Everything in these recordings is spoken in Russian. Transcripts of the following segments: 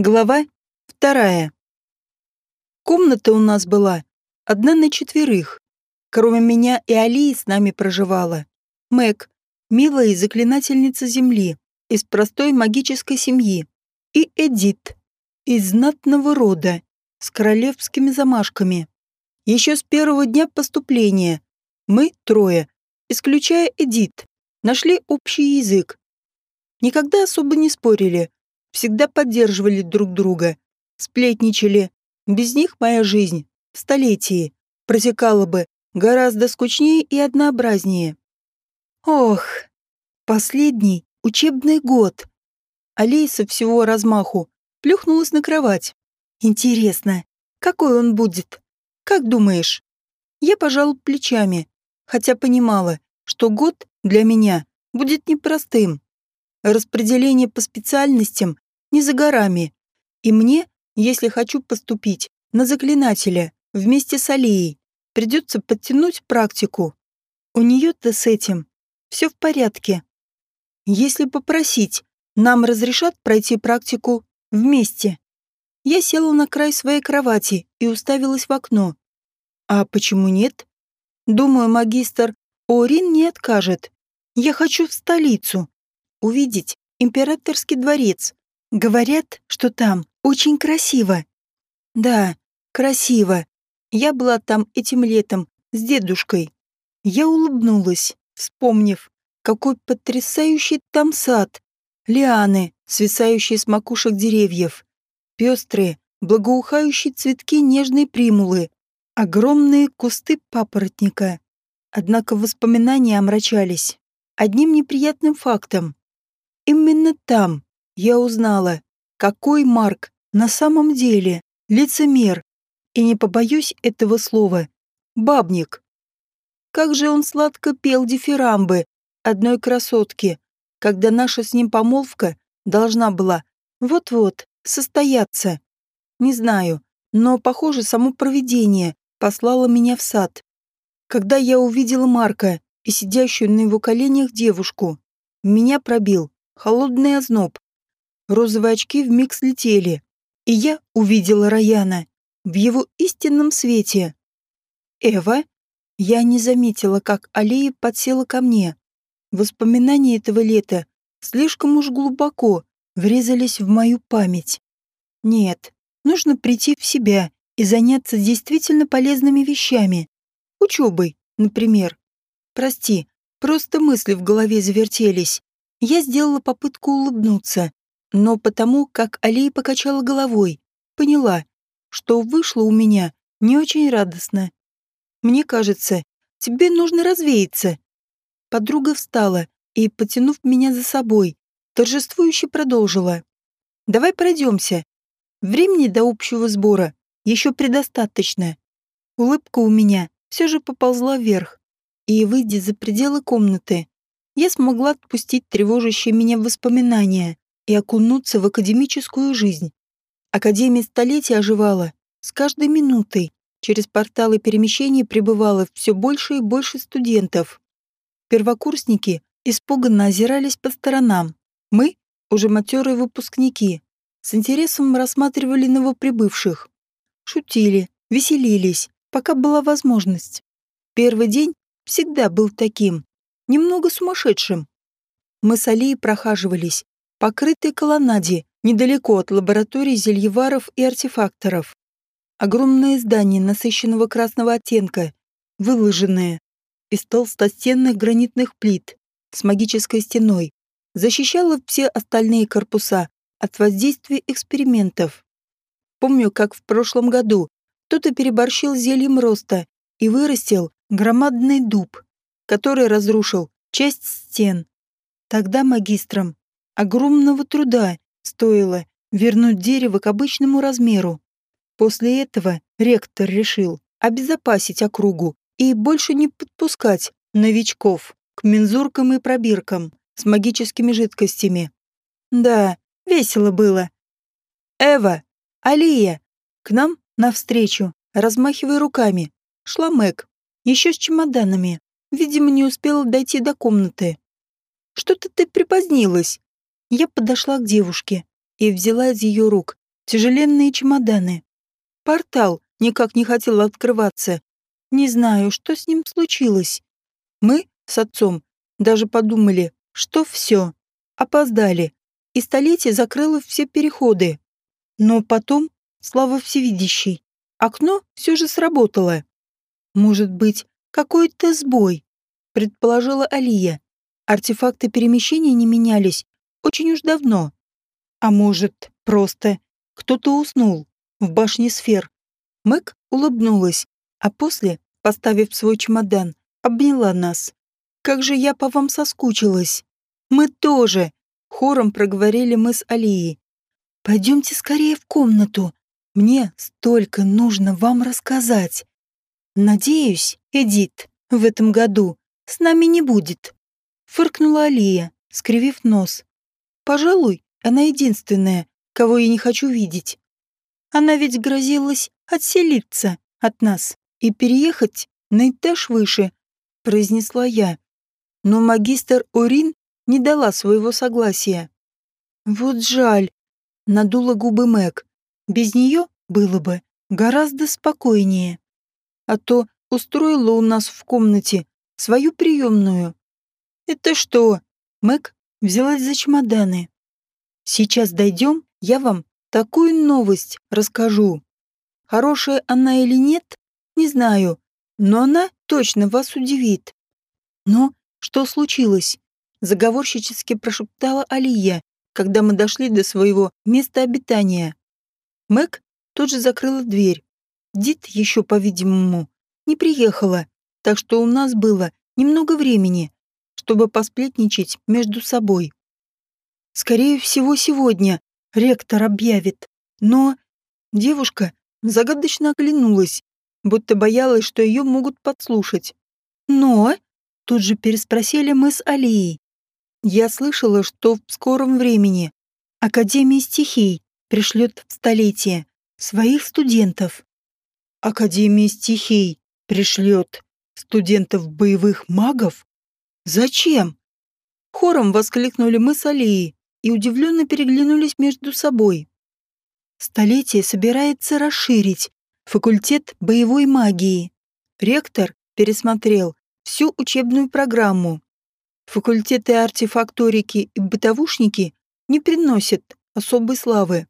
Глава вторая. Комната у нас была одна на четверых. Кроме меня и Алии с нами проживала. Мэг, милая заклинательница Земли, из простой магической семьи. И Эдит, из знатного рода, с королевскими замашками. Еще с первого дня поступления мы трое, исключая Эдит, нашли общий язык. Никогда особо не спорили, всегда поддерживали друг друга, сплетничали. Без них моя жизнь в столетии протекала бы гораздо скучнее и однообразнее. Ох, последний учебный год. Алиса всего размаху плюхнулась на кровать. Интересно, какой он будет? Как думаешь? Я пожал плечами, хотя понимала, что год для меня будет непростым. Распределение по специальностям не за горами. И мне, если хочу поступить на заклинателя вместе с Алией, придется подтянуть практику. У нее-то с этим все в порядке. Если попросить, нам разрешат пройти практику вместе. Я села на край своей кровати и уставилась в окно. А почему нет? Думаю, магистр Орин не откажет. Я хочу в столицу увидеть императорский дворец. Говорят, что там очень красиво. Да, красиво. Я была там этим летом с дедушкой. Я улыбнулась, вспомнив, какой потрясающий там сад. Лианы, свисающие с макушек деревьев. Пестрые, благоухающие цветки нежной примулы. Огромные кусты папоротника. Однако воспоминания омрачались одним неприятным фактом. Именно там я узнала, какой Марк на самом деле лицемер, и не побоюсь этого слова, бабник. Как же он сладко пел дифирамбы одной красотки, когда наша с ним помолвка должна была вот-вот состояться. Не знаю, но, похоже, само провидение послало меня в сад. Когда я увидела Марка и сидящую на его коленях девушку, меня пробил холодный озноб. Розовые очки вмиг слетели, и я увидела Раяна в его истинном свете. «Эва?» Я не заметила, как Алия подсела ко мне. Воспоминания этого лета слишком уж глубоко врезались в мою память. Нет, нужно прийти в себя и заняться действительно полезными вещами. Учебой, например. Прости, просто мысли в голове завертелись. Я сделала попытку улыбнуться, но потому, как Алия покачала головой, поняла, что вышло у меня не очень радостно. «Мне кажется, тебе нужно развеяться». Подруга встала и, потянув меня за собой, торжествующе продолжила. «Давай пройдемся. Времени до общего сбора еще предостаточно». Улыбка у меня все же поползла вверх, и, выйдя за пределы комнаты, я смогла отпустить тревожащие меня воспоминания и окунуться в академическую жизнь. Академия столетия оживала с каждой минутой. Через порталы перемещений прибывало все больше и больше студентов. Первокурсники испуганно озирались по сторонам. Мы, уже матерые выпускники, с интересом рассматривали новоприбывших. Шутили, веселились, пока была возможность. Первый день всегда был таким немного сумасшедшим. Мы с Алией прохаживались по крытой колоннаде недалеко от лабораторий зельеваров и артефакторов. Огромное здание насыщенного красного оттенка, выложенное из толстостенных гранитных плит с магической стеной, защищало все остальные корпуса от воздействия экспериментов. Помню, как в прошлом году кто-то переборщил зельем роста и вырастил громадный дуб, который разрушил часть стен. Тогда магистрам огромного труда стоило вернуть дерево к обычному размеру. После этого ректор решил обезопасить округу и больше не подпускать новичков к мензуркам и пробиркам с магическими жидкостями. Да, весело было. «Эва! Алия!» К нам навстречу, размахивая руками, шла Мэг, еще с чемоданами. Видимо, не успела дойти до комнаты. «Что-то ты припозднилась». Я подошла к девушке и взяла из ее рук тяжеленные чемоданы. Портал никак не хотел открываться. Не знаю, что с ним случилось. Мы с отцом даже подумали, что все, опоздали, и столетие закрыло все переходы. Но потом, слава всевидящей, окно все же сработало. Может быть, какой-то сбой, предположила Алия. Артефакты перемещения не менялись очень уж давно. А может, просто кто-то уснул в башне сфер. Мэг улыбнулась, а после, поставив свой чемодан, обняла нас. «Как же я по вам соскучилась!» «Мы тоже!» — хором проговорили мы с Алией. «Пойдемте скорее в комнату. Мне столько нужно вам рассказать. Надеюсь, Эдит, в этом году с нами не будет», — фыркнула Алия, скривив нос. «Пожалуй, она единственная, кого я не хочу видеть. Она ведь грозилась отселиться от нас и переехать на этаж выше, произнесла я. Но магистр Орин не дала своего согласия. Вот жаль, надула губы Мэг. Без нее было бы гораздо спокойнее. А то устроила у нас в комнате свою приемную. Это что? Мэг взялась за чемоданы. Сейчас дойдем, я вам такую новость расскажу. Хорошая она или нет, не знаю, но она точно вас удивит. Но что случилось? Заговорщически прошептала Алия, когда мы дошли до своего места обитания. Мэг тут же закрыла дверь. Дит еще, по-видимому, не приехала, так что у нас было немного времени, чтобы посплетничать между собой. Скорее всего, сегодня ректор объявит. Но девушка загадочно оглянулась, будто боялась, что ее могут подслушать. «Но?» — тут же переспросили мы с Алией. «Я слышала, что в скором времени Академия стихий пришлет в столетие своих студентов». «Академия стихий пришлет студентов боевых магов? Зачем?» Хором воскликнули мы с Алией и удивленно переглянулись между собой. Столетие собирается расширить факультет боевой магии. Ректор пересмотрел всю учебную программу. Факультеты артефакторики и бытовушники не приносят особой славы.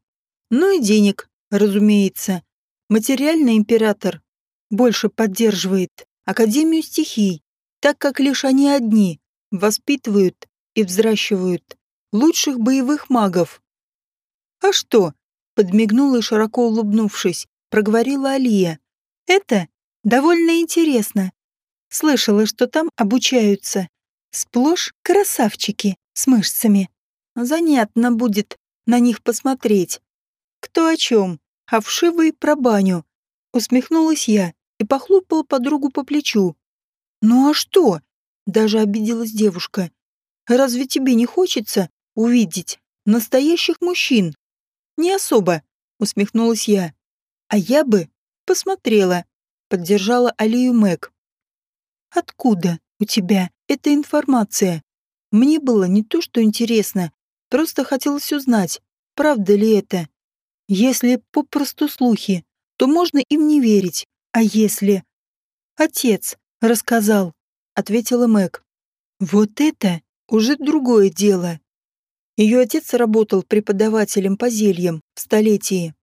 Но и денег, разумеется. Материальный император больше поддерживает Академию стихий, так как лишь они одни воспитывают и взращивают лучших боевых магов. А что? Подмигнула и широко улыбнувшись, проговорила Алия. Это довольно интересно. Слышала, что там обучаются. Сплошь красавчики с мышцами. Занятно будет на них посмотреть. Кто о чем? А вшивый про баню. Усмехнулась я и похлопала подругу по плечу. Ну а что? Даже обиделась девушка. Разве тебе не хочется увидеть настоящих мужчин. Не особо, усмехнулась я. А я бы посмотрела, поддержала Алию Мэг. Откуда у тебя эта информация? Мне было не то, что интересно, просто хотелось узнать, правда ли это. Если попросту слухи, то можно им не верить. А если... Отец рассказал, ответила Мэг. Вот это уже другое дело. Ее отец работал преподавателем по зельям в столетии.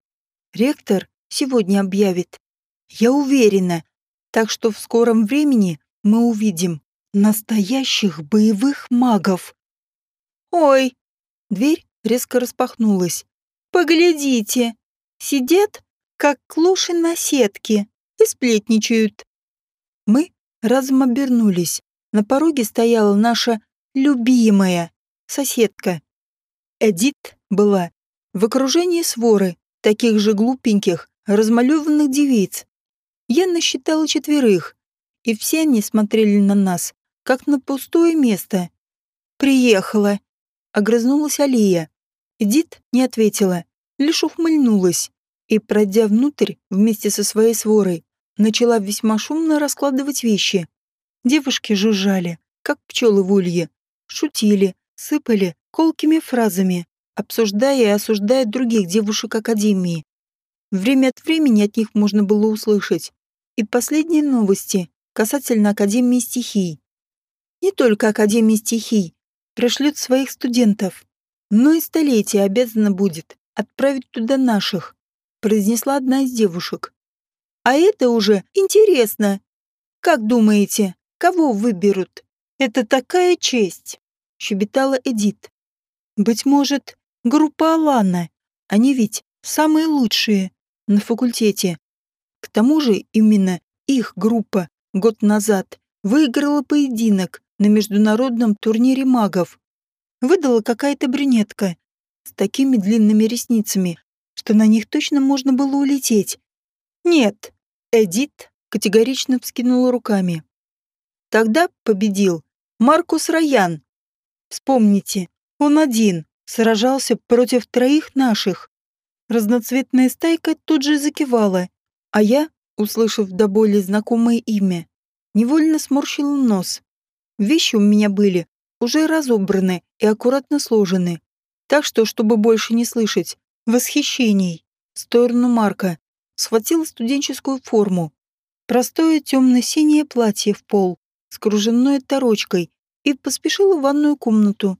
Ректор сегодня объявит. Я уверена. Так что в скором времени мы увидим настоящих боевых магов. Ой! Дверь резко распахнулась. Поглядите! Сидят, как клуши на сетке, и сплетничают. Мы разом обернулись. На пороге стояла наша любимая соседка. Эдит была в окружении своры таких же глупеньких, размалеванных девиц. Я насчитала четверых, и все они смотрели на нас, как на пустое место. «Приехала», — огрызнулась Алия. Эдит не ответила, лишь ухмыльнулась и, пройдя внутрь вместе со своей сворой, начала весьма шумно раскладывать вещи. Девушки жужжали, как пчелы в улье, шутили, сыпали колкими фразами, обсуждая и осуждая других девушек Академии. Время от времени от них можно было услышать и последние новости касательно Академии стихий. Не только Академии стихий пришлют своих студентов, но и столетие обязана будет отправить туда наших, произнесла одна из девушек. А это уже интересно. Как думаете, кого выберут? Это такая честь, щебетала Эдит. Быть может, группа Алана. Они ведь самые лучшие на факультете. К тому же именно их группа год назад выиграла поединок на международном турнире магов. Выдала какая-то брюнетка с такими длинными ресницами, что на них точно можно было улететь. Нет, Эдит категорично вскинула руками. Тогда победил Маркус Раян. Вспомните, он один сражался против троих наших. Разноцветная стайка тут же закивала, а я, услышав до боли знакомое имя, невольно сморщила нос. Вещи у меня были уже разобраны и аккуратно сложены, так что, чтобы больше не слышать восхищений в сторону Марка, схватила студенческую форму, простое темно-синее платье в пол с кружевной оторочкой и поспешила в ванную комнату.